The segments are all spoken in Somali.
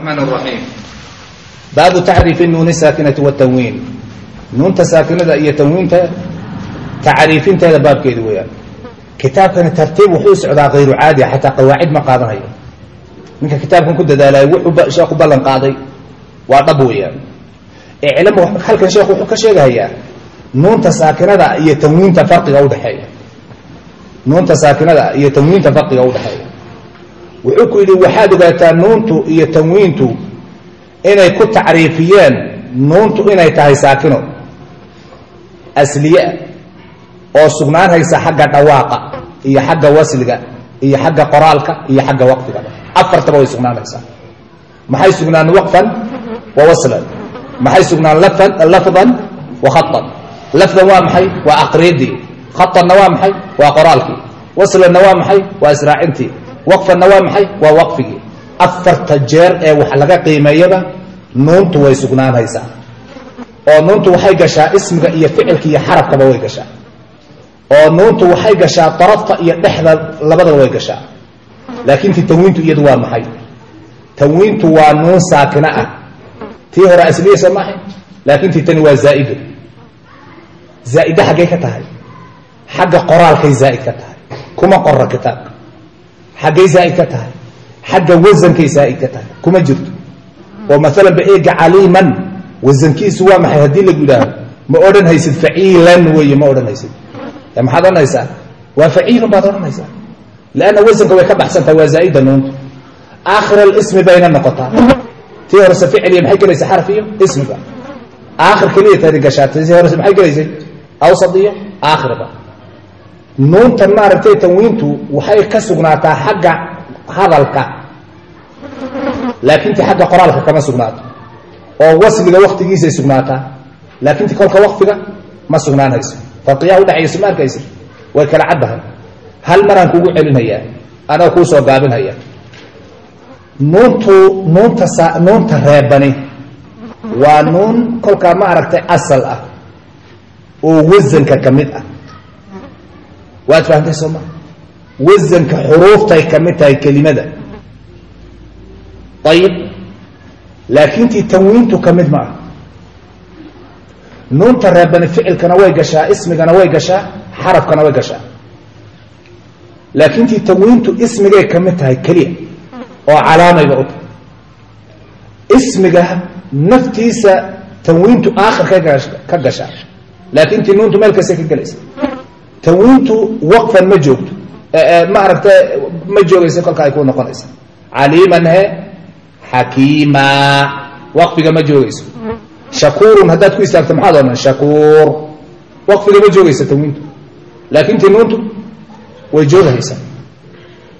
الرحمن الرحيم baabu tacriifi nuuni saakinati watanwiin nuunta saakinada iyo tanwiinta tacriifinteeda baabkeeda weeyaan kitaabkani tartiib wuxuu socdaa hayru caadi xataa qawaacid ma qaadanayo ninka kitaabkan ku dadaalaya wuxuu sheekhu ballan qaaday waa dhab weeyaan iclam halkan sheekhu wuxuu ka sheegahayaa nuunta saakinada iyo tanwiinta farqiga udhexeeya nuunta saakinada iyo tanwiinta farqiga udhexeeya wuxuu ku yidhi waxaad ogaataa nuuntu iyo tanwiintu inay ku tacriifiyeen. Nuuntu inay tahay saakino asliye oo sugnaan haysa xagga dhawaaqa iyo xagga wasliga iyo xagga qoraalka iyo xagga waqfiga afartaba way sugnaan haysaa. Maxay sugnaan waqfan wa waslan? Maxay sugnaan lafdan wa khatan lafdan waa maxay? Waa aqriidii khatanna waa maxay? Waa qoraalkii. Waslanna waa maxay? Waa israacintii waqfanna waa maxay? Waa waqfigii. Afarta jeer ee wax laga qiimeeyaba nuuntu way sugnaan haysaa oo nuuntu waxay gashaa ismiga iyo ficilka iyo xarafkaba way gashaa. Oo nuuntu waxay gashaa darafta iyo dhexda labadaba way gashaa. Laakiin ti tanwiintu iyadu waa maxay? Tanwiintu waa nuun saakina ah. Tii hore asliyeysa maahay laakiin ti tani waa zaa'ido zaa'ide xaggay ka tahay. Xagga qoraalkay zaa'id ka tahay. Kuma qora kitaabka xaggay zaa'id ka tahay xagga wasankay zaa'id ka tahay kuma jirto. Oo maalan ba eega caliiman wasankiisu waa maxay? Haddii lagu yidhaaho ma odhan haysid faciilan weeye ma odhan haysid. Maxaad odhanaysaa? Waa faciilun baad odhanaysaa. Lanna wasanka way ka baxsan tahay waa zaa'ida nuuntu. Aakhir alismi bayna noqotaa. Tii horese ficiliya maxay gelaysa xaraf iyo ismiga? Aakhir keliya tadi gashaa tii horese maxay gelaysay? Awsad iyo aakhirba nuuntan maaragtay tanwiintu waxay ka sugnaataa xagga hadalka. Laakiin ti xagga qoraalka kama sugnaato. Oo wasliga waktigiisay sugnaataa. Laakiin ti kolka wakfiga ma sugnaanayso. Farqiyaha udhexeeya suma arkaysa. Way kala caddahay. Hal maraan kugu celinhayaa anoo kuu soo gaabinhaya nuuntu nuunta sa nuunta reebani waa nuun kolkaa ma aragtay asal ah. Oo wasanka ka mid ah waad fahamtay soo maa wasanka xuruuftay ka mid tahay kelimada. Ayib laakiin tii tanwiintu ka mid ma ah nuunta reebani ficilkana way gashaa ismigana way gashaa xarafkana way gashaa. Laakiin tii tanwiintu ismigay ka mid tahay keliya oo calaamayba u tahay. Ismiga naftiisa tanwiintu aakhirkay ka gashaa. Laakiin tii nuuntu meel kastay ka gelaysa tanwiintu waqfan ma joogto. Ma aragta ma joogaysa kolka ay ku noqonaysa. Caliiman he xakiima. Waqfiga ma joogayso. Shakuurun haddaad ku istaagto maxaad odhan shakuur. Waqfiga ma joogaysa tanwiintu laakiin tii nuuntu way joogahaysaa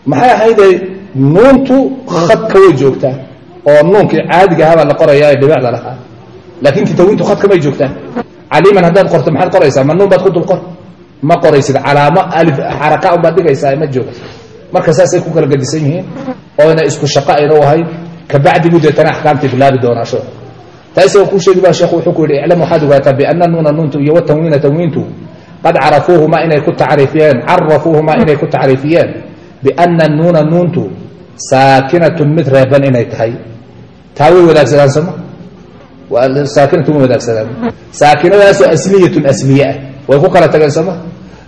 maxay ahayday nuuntu khadka way joogtaa. Oo nuunkii caadiga ahabaa la qorayaa ee dhibicda lahaa laakiin tii tanwiintu khadka may joogtaa caliiman haddaad qorto maxaad qoraysaa? Ma nuun baad ku dul qor ma qoraysid calaamo xaraka unbaad dhigaysaa ma joogaysa marka saasay ku kala gadisan yihiin ooyna isku shaqo ayna u ahayn kabacdigu deetana axkaamtii bilaabi doonaa sho taa isagoo kuu sheegi baa sheekhu wuxuu ku yidhi iclam waxaad ogaataa biana nuuna nuuntu iyo watanwiina tanwiintu qad carafuuhumaa inay ku tacriifiyeen carafuuhumaa inay ku tacriifiyeen biana nuuna nuuntu saakinatun mid reeban inay tahay. Taa way wadaagsadaan sooma saakinatun way wadaagsadaan. Saakinadaasoo asliyatun asliye ah. Way ku kala tageen sooma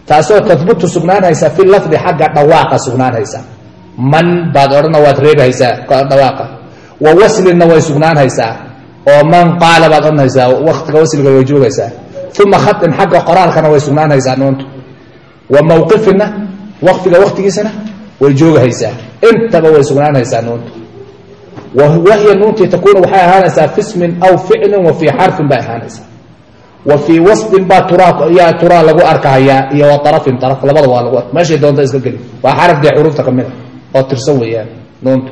taasoo tahbutu sugnaanhaysa fi lafdi xagga dhawaaqa sugnaanhaysa man baad odhana waad reebhaysaa dhawaaqa. Wa waslinna way sugnaanhaysaa oo man qaala baad odhanaysaa waktiga wasliga way joogaysaa. Uma khain xagga qoraalkana way sugnaanhaysaa nuuntu wa mawqifinna waqfiga waktigiisana way joogahaysaa. Intaba way sugnaanhaysaa nuuntu wahiya nuuntii takuunu waxay ahaanaysaa fi smin aw ficlin wa fii xarfin bay ahaanaysaa wa fii wasfin baa yaa turaa lagu arkahayaa iyo wa arafin araf labadaba waa lagu meeshay doonta iska geli waa xaraf dee xuruufta ka mid a oo tirsan weeyaan nuuntu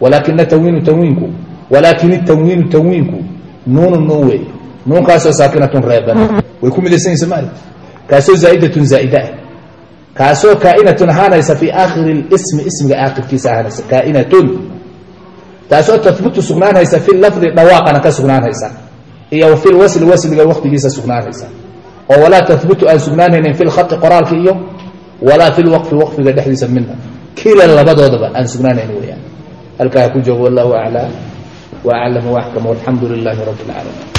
walaakina tanwiinu tanwiinku walaakin itanwiinu tanwiinku nuunu nuun weeye nuunkaasoo saakinatun reeban. Way ku midaysanyihin somaali kaasoo zaa'idatun zaa'ida ah. Kaasoo kaa'inatun ahaanaysa fii aakhiri lismi ismiga aakhirkiisa ahaanaysa kaa'inatun. Taasoo tahbutu sugnaanhaysa fi lafdi dhawaaqana ka sugnaanhaysa iyo fi lwasli wasliga waktigiisa sugnaanhaysa oo walaa tahbutu aan sugnaanhaynin fi lkhai qoraalka iyo walaa fi lwaqfi waqfiga dhexdiisa midna kila labadoodaba aan sugnaanhayn weyaan halkaa ha ku joogo wallahu aclaa wa aclam waaxkam walxamdu lilaahi rabbi اlcaalamiin